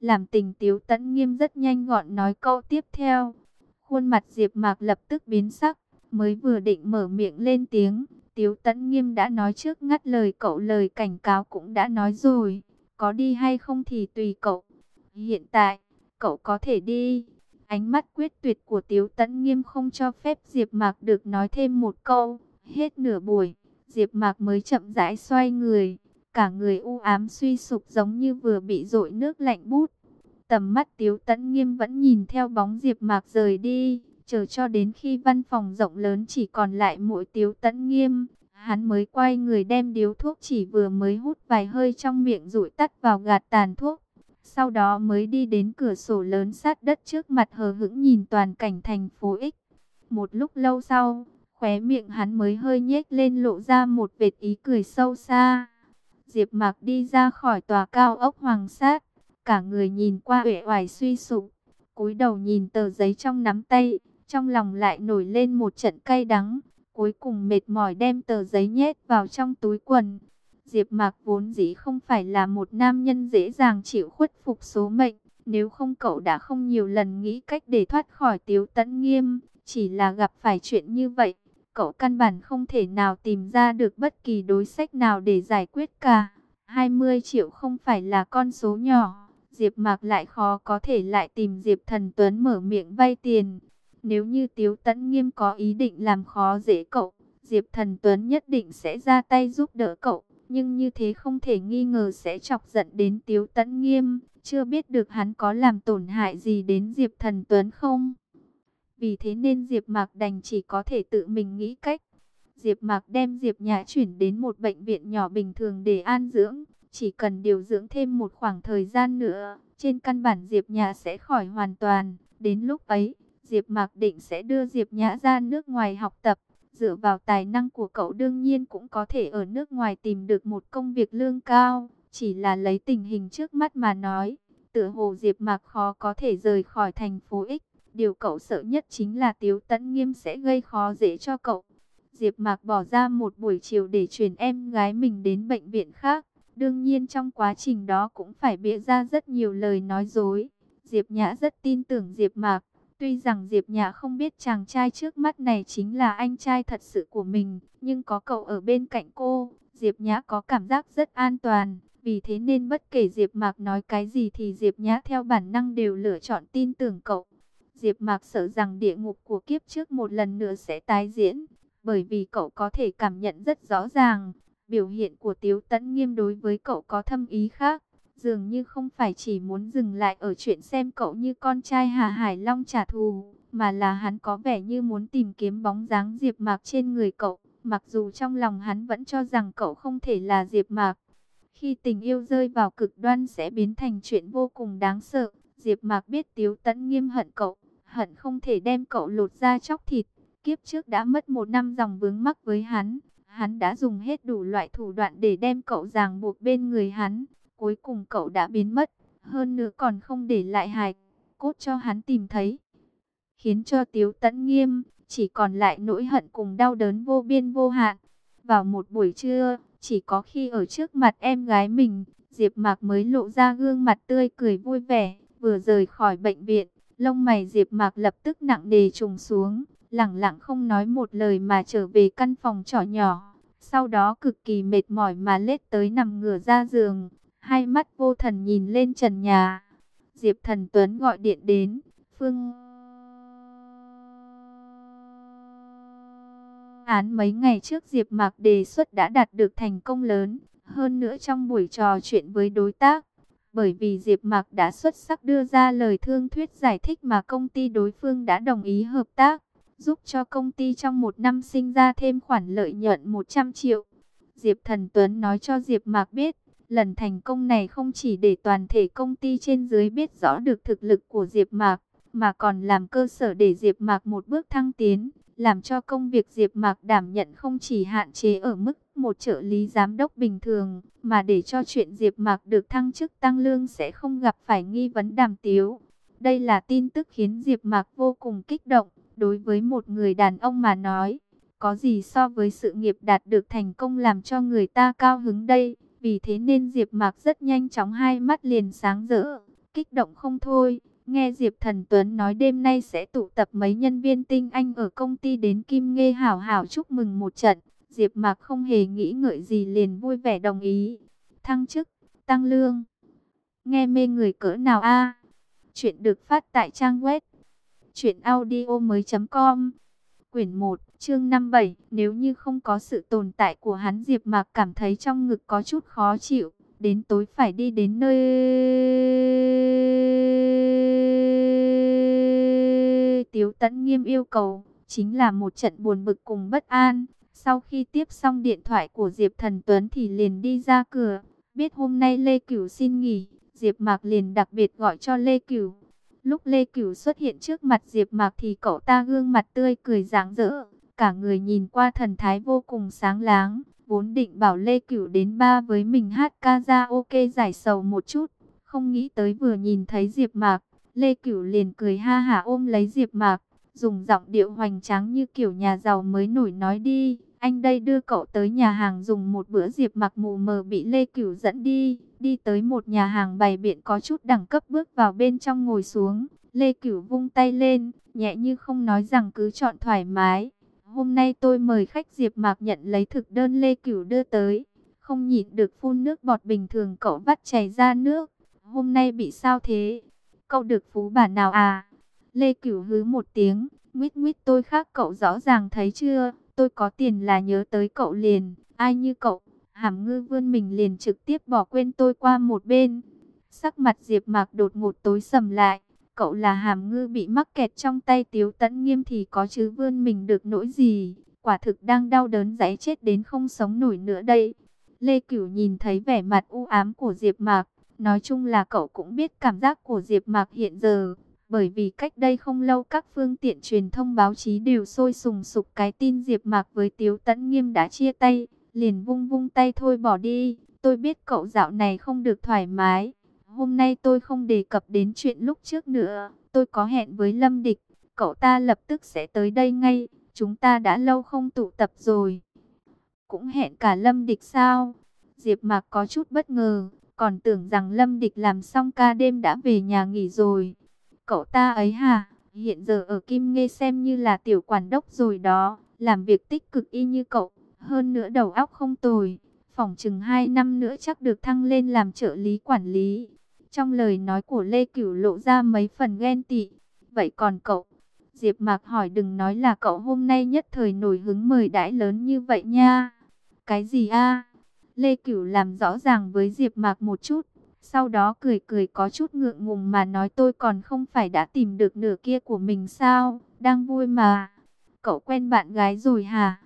Làm tình Tiếu Tấn Nghiêm rất nhanh gọn nói câu tiếp theo. Khuôn mặt Diệp Mạc lập tức biến sắc, mới vừa định mở miệng lên tiếng, Tiếu Tấn Nghiêm đã nói trước ngắt lời cậu lời cảnh cáo cũng đã nói rồi, có đi hay không thì tùy cậu. Hiện tại, cậu có thể đi. Ánh mắt quyết tuyệt của Tiếu Tấn Nghiêm không cho phép Diệp Mạc được nói thêm một câu. Hết nửa buổi, Diệp Mạc mới chậm rãi xoay người, cả người u ám suy sụp giống như vừa bị dội nước lạnh bút. Tầm mắt Tiếu Tấn Nghiêm vẫn nhìn theo bóng Diệp Mạc rời đi, chờ cho đến khi văn phòng rộng lớn chỉ còn lại mỗi Tiếu tẫn Nghiêm, hắn mới quay người đem điếu thuốc chỉ vừa mới hút vài hơi trong miệng rụi tắt vào gạt tàn thuốc. Sau đó mới đi đến cửa sổ lớn sát đất trước mặt hờ hững nhìn toàn cảnh thành phố X. Một lúc lâu sau, khóe miệng hắn mới hơi nhếch lên lộ ra một vệt ý cười sâu xa. Diệp Mạc đi ra khỏi tòa cao ốc hoàng sát, cả người nhìn qua uể oải suy sụp, cúi đầu nhìn tờ giấy trong nắm tay, trong lòng lại nổi lên một trận cay đắng, cuối cùng mệt mỏi đem tờ giấy nhét vào trong túi quần. Diệp Mạc vốn dĩ không phải là một nam nhân dễ dàng chịu khuất phục số mệnh, nếu không cậu đã không nhiều lần nghĩ cách để thoát khỏi Tiếu Tấn Nghiêm, chỉ là gặp phải chuyện như vậy, cậu căn bản không thể nào tìm ra được bất kỳ đối sách nào để giải quyết cả. 20 triệu không phải là con số nhỏ, Diệp Mạc lại khó có thể lại tìm Diệp Thần Tuấn mở miệng vay tiền. Nếu như Tiếu Tấn Nghiêm có ý định làm khó dễ cậu, Diệp Thần Tuấn nhất định sẽ ra tay giúp đỡ cậu. Nhưng như thế không thể nghi ngờ sẽ chọc giận đến Tiếu Tấn Nghiêm. Chưa biết được hắn có làm tổn hại gì đến Diệp Thần Tuấn không? Vì thế nên Diệp Mạc đành chỉ có thể tự mình nghĩ cách. Diệp Mạc đem Diệp Nhã chuyển đến một bệnh viện nhỏ bình thường để an dưỡng. Chỉ cần điều dưỡng thêm một khoảng thời gian nữa, trên căn bản Diệp Nhã sẽ khỏi hoàn toàn. Đến lúc ấy, Diệp Mạc định sẽ đưa Diệp Nhã ra nước ngoài học tập. Dựa vào tài năng của cậu đương nhiên cũng có thể ở nước ngoài tìm được một công việc lương cao. Chỉ là lấy tình hình trước mắt mà nói, tựa hồ Diệp Mạc khó có thể rời khỏi thành phố X. Điều cậu sợ nhất chính là Tiếu Tấn Nghiêm sẽ gây khó dễ cho cậu. Diệp Mạc bỏ ra một buổi chiều để chuyển em gái mình đến bệnh viện khác. Đương nhiên trong quá trình đó cũng phải bịa ra rất nhiều lời nói dối. Diệp Nhã rất tin tưởng Diệp Mạc. Tuy rằng Diệp Nhã không biết chàng trai trước mắt này chính là anh trai thật sự của mình, nhưng có cậu ở bên cạnh cô, Diệp Nhã có cảm giác rất an toàn. Vì thế nên bất kể Diệp Mạc nói cái gì thì Diệp Nhã theo bản năng đều lựa chọn tin tưởng cậu. Diệp Mạc sợ rằng địa ngục của kiếp trước một lần nữa sẽ tái diễn, bởi vì cậu có thể cảm nhận rất rõ ràng, biểu hiện của Tiếu Tấn Nghiêm đối với cậu có thâm ý khác, dường như không phải chỉ muốn dừng lại ở chuyện xem cậu như con trai Hà Hải Long trả thù, mà là hắn có vẻ như muốn tìm kiếm bóng dáng Diệp Mạc trên người cậu, mặc dù trong lòng hắn vẫn cho rằng cậu không thể là Diệp Mạc. Khi tình yêu rơi vào cực đoan sẽ biến thành chuyện vô cùng đáng sợ, Diệp Mạc biết Tiếu Tấn Nghiêm hận cậu, hận không thể đem cậu lột da chóc thịt. Kiếp trước đã mất một năm dòng vướng mắc với hắn, hắn đã dùng hết đủ loại thủ đoạn để đem cậu ràng buộc bên người hắn. Cuối cùng cậu đã biến mất, hơn nữa còn không để lại hài cốt cho hắn tìm thấy. Khiến cho Tiếu Tấn Nghiêm chỉ còn lại nỗi hận cùng đau đớn vô biên vô hạn. Vào một buổi trưa, chỉ có khi ở trước mặt em gái mình, Diệp Mạc mới lộ ra gương mặt tươi cười vui vẻ, vừa rời khỏi bệnh viện, lông mày Diệp Mạc lập tức nặng nề trùng xuống, lẳng lặng không nói một lời mà trở về căn phòng trọ nhỏ. Sau đó cực kỳ mệt mỏi mà lết tới nằm ngửa ra giường, hai mắt vô thần nhìn lên trần nhà. Diệp Thần Tuấn gọi điện đến, Phương án mấy ngày trước Diệp Mạc đề xuất đã đạt được thành công lớn, hơn nữa trong buổi trò chuyện với đối tác, bởi vì Diệp Mạc đã xuất sắc đưa ra lời thương thuyết giải thích mà công ty đối phương đã đồng ý hợp tác, giúp cho công ty trong một năm sinh ra thêm khoản lợi nhuận 100 triệu. Diệp Thần Tuấn nói cho Diệp Mạc biết, lần thành công này không chỉ để toàn thể công ty trên dưới biết rõ được thực lực của Diệp Mạc, mà còn làm cơ sở để Diệp Mạc một bước thăng tiến, làm cho công việc Diệp Mạc đảm nhận không chỉ hạn chế ở mức một trợ lý giám đốc bình thường, mà để cho chuyện Diệp Mạc được thăng chức tăng lương sẽ không gặp phải nghi vấn đàm tiếu. Đây là tin tức khiến Diệp Mạc vô cùng kích động, đối với một người đàn ông mà nói, có gì so với sự nghiệp đạt được thành công làm cho người ta cao hứng đây. Vì thế nên Diệp Mạc rất nhanh chóng hai mắt liền sáng rỡ, kích động không thôi. Nghe Diệp Thần Tuấn nói đêm nay sẽ tụ tập mấy nhân viên tinh anh ở công ty đến Kim Ngê hảo hảo chúc mừng một trận. Diệp Mạc không hề nghĩ ngợi gì liền vui vẻ đồng ý. Thăng chức, tăng lương. Nghe mê người cỡ nào a? Chuyện được phát tại trang web truyệnaudiomoi.com. Quyển 1, chương 57, nếu như không có sự tồn tại của hắn Diệp Mạc cảm thấy trong ngực có chút khó chịu, đến tối phải đi đến nơi Tiếu Tấn Nghiêm yêu cầu, chính là một trận buồn bực cùng bất an. Sau khi tiếp xong điện thoại của Diệp Thần Tuấn thì liền đi ra cửa, biết hôm nay Lê Cửu xin nghỉ, Diệp Mạc liền đặc biệt gọi cho Lê Cửu. Lúc Lê Cửu xuất hiện trước mặt Diệp Mạc thì cậu ta gương mặt tươi cười rạng rỡ, cả người nhìn qua thần thái vô cùng sáng láng, vốn định bảo Lê Cửu đến ba với mình hát ca ra ok giải sầu một chút, không nghĩ tới vừa nhìn thấy Diệp Mạc, Lê Cửu liền cười ha hả ôm lấy Diệp Mạc, dùng giọng điệu hoành tráng như kiểu nhà giàu mới nổi nói đi, anh đây đưa cậu tới nhà hàng dùng một bữa Diệp Mạc mù mờ bị Lê Cửu dẫn đi, đi tới một nhà hàng bày biện có chút đẳng cấp bước vào bên trong ngồi xuống, Lê Cửu vung tay lên, nhẹ như không nói rằng cứ chọn thoải mái. Hôm nay tôi mời khách Diệp Mạc nhận lấy thực đơn Lê Cửu đưa tới, không nhịn được phun nước bọt bình thường cậu vắt chảy ra nước. Hôm nay bị sao thế? Cậu được phú bản nào à? Lê Cửu hứ một tiếng, nguyết nguyết tôi khác cậu rõ ràng thấy chưa? Tôi có tiền là nhớ tới cậu liền, ai như cậu? Hàm ngư vươn mình liền trực tiếp bỏ quên tôi qua một bên. Sắc mặt Diệp Mạc đột ngột tối sầm lại. Cậu là hàm ngư bị mắc kẹt trong tay Tiếu Tấn Nghiêm thì có chứ vươn mình được nỗi gì. Quả thực đang đau đớn giấy chết đến không sống nổi nữa đây. Lê Cửu nhìn thấy vẻ mặt u ám của Diệp Mạc. Nói chung là cậu cũng biết cảm giác của Diệp Mạc hiện giờ. Bởi vì cách đây không lâu các phương tiện truyền thông báo chí đều sôi sùng sục cái tin Diệp Mạc với Tiếu Tấn Nghiêm đã chia tay. Liền vung vung tay thôi bỏ đi. Tôi biết cậu dạo này không được thoải mái. Hôm nay tôi không đề cập đến chuyện lúc trước nữa. Tôi có hẹn với Lâm Địch. Cậu ta lập tức sẽ tới đây ngay. Chúng ta đã lâu không tụ tập rồi. Cũng hẹn cả Lâm Địch sao? Diệp Mạc có chút bất ngờ. Còn tưởng rằng Lâm Địch làm xong ca đêm đã về nhà nghỉ rồi. Cậu ta ấy hả? Hiện giờ ở Kim Nghê xem như là tiểu quản đốc rồi đó. Làm việc tích cực y như cậu. Hơn nữa đầu óc không tồi. Phỏng chừng 2 năm nữa chắc được thăng lên làm trợ lý quản lý. Trong lời nói của Lê Cửu lộ ra mấy phần ghen tị. Vậy còn cậu? Diệp Mạc hỏi đừng nói là cậu hôm nay nhất thời nổi hứng mời đãi lớn như vậy nha. Cái gì a? Lê Cửu làm rõ ràng với Diệp Mạc một chút. Sau đó cười cười có chút ngượng ngùng mà nói tôi còn không phải đã tìm được nửa kia của mình sao? Đang vui mà. Cậu quen bạn gái rồi hả?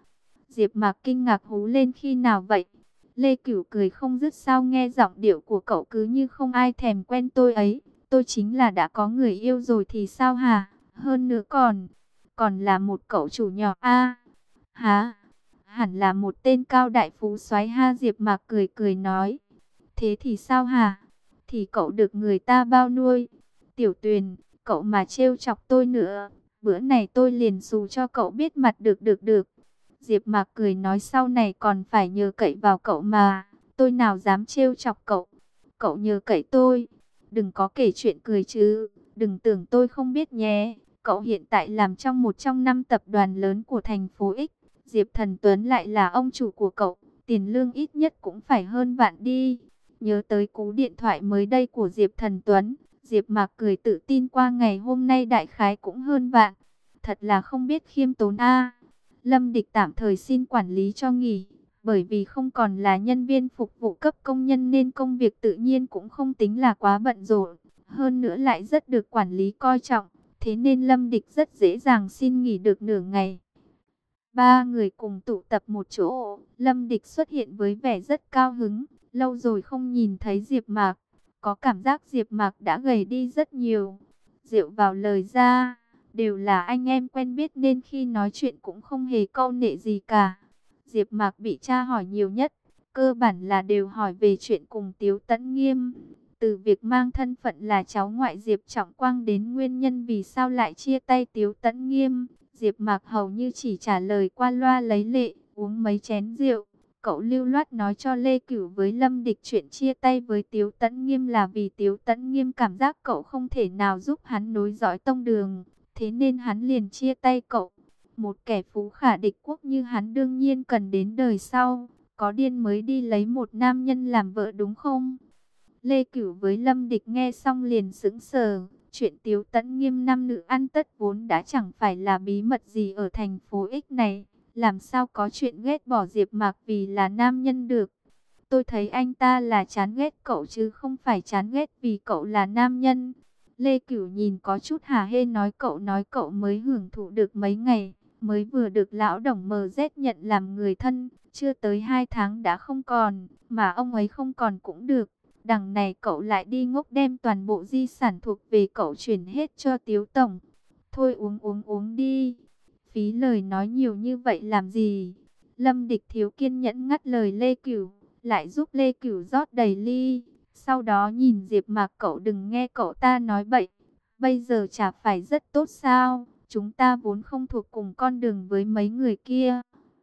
Diệp Mạc kinh ngạc hú lên khi nào vậy? Lê Cửu cười không dứt sao nghe giọng điệu của cậu cứ như không ai thèm quen tôi ấy. Tôi chính là đã có người yêu rồi thì sao hả? Hơn nữa còn, còn là một cậu chủ nhỏ a. À, hả? Hẳn là một tên cao đại phú soái ha Diệp Mạc cười cười nói. Thế thì sao hả? Thì cậu được người ta bao nuôi. Tiểu Tuyền, cậu mà trêu chọc tôi nữa, bữa này tôi liền xù cho cậu biết mặt được được được. Diệp Mạc cười nói sau này còn phải nhờ cậy vào cậu mà, tôi nào dám trêu chọc cậu. Cậu nhờ cậy tôi, đừng có kể chuyện cười chứ, đừng tưởng tôi không biết nhé. Cậu hiện tại làm trong một trong năm tập đoàn lớn của thành phố X, Diệp Thần Tuấn lại là ông chủ của cậu, tiền lương ít nhất cũng phải hơn vạn đi. Nhớ tới cú điện thoại mới đây của Diệp Thần Tuấn, Diệp Mạc cười tự tin qua ngày hôm nay đại khái cũng hơn vạn. Thật là không biết khiêm tốn a. Lâm Địch tạm thời xin quản lý cho nghỉ, bởi vì không còn là nhân viên phục vụ cấp công nhân nên công việc tự nhiên cũng không tính là quá bận rộn, hơn nữa lại rất được quản lý coi trọng, thế nên Lâm Địch rất dễ dàng xin nghỉ được nửa ngày. Ba người cùng tụ tập một chỗ, Lâm Địch xuất hiện với vẻ rất cao hứng, lâu rồi không nhìn thấy Diệp Mạc, có cảm giác Diệp Mạc đã gầy đi rất nhiều. Rượu vào lời ra, Đều là anh em quen biết nên khi nói chuyện cũng không hề câu nệ gì cả. Diệp Mạc bị cha hỏi nhiều nhất, cơ bản là đều hỏi về chuyện cùng Tiếu Tấn Nghiêm. Từ việc mang thân phận là cháu ngoại Diệp Trọng Quang đến nguyên nhân vì sao lại chia tay Tiếu Tấn Nghiêm. Diệp Mạc hầu như chỉ trả lời qua loa lấy lệ, uống mấy chén rượu. Cậu lưu loát nói cho Lê Cửu với Lâm Địch chuyện chia tay với Tiếu Tấn Nghiêm là vì Tiếu Tấn Nghiêm cảm giác cậu không thể nào giúp hắn nối dõi tông đường. Thế nên hắn liền chia tay cậu. Một kẻ phú khả địch quốc như hắn đương nhiên cần đến đời sau. Có điên mới đi lấy một nam nhân làm vợ đúng không? Lê Cửu với Lâm Địch nghe xong liền sững sờ. Chuyện Tiếu Tấn Nghiêm nam nữ ăn tất vốn đã chẳng phải là bí mật gì ở thành phố X này. Làm sao có chuyện ghét bỏ Diệp Mạc vì là nam nhân được. Tôi thấy anh ta là chán ghét cậu chứ không phải chán ghét vì cậu là nam nhân. Lê Cửu nhìn có chút hà hê nói cậu nói cậu mới hưởng thụ được mấy ngày. Mới vừa được lão đồng mờ rét nhận làm người thân. Chưa tới hai tháng đã không còn. Mà ông ấy không còn cũng được. Đằng này cậu lại đi ngốc đem toàn bộ di sản thuộc về cậu chuyển hết cho Tiếu Tổng. Thôi uống uống uống đi. Phí lời nói nhiều như vậy làm gì? Lâm Địch thiếu kiên nhẫn ngắt lời Lê Cửu, lại giúp Lê Cửu rót đầy ly. Sau đó nhìn Diệp Mạc, cậu đừng nghe cậu ta nói bậy. Bây giờ chả phải rất tốt sao? Chúng ta vốn không thuộc cùng con đường với mấy người kia.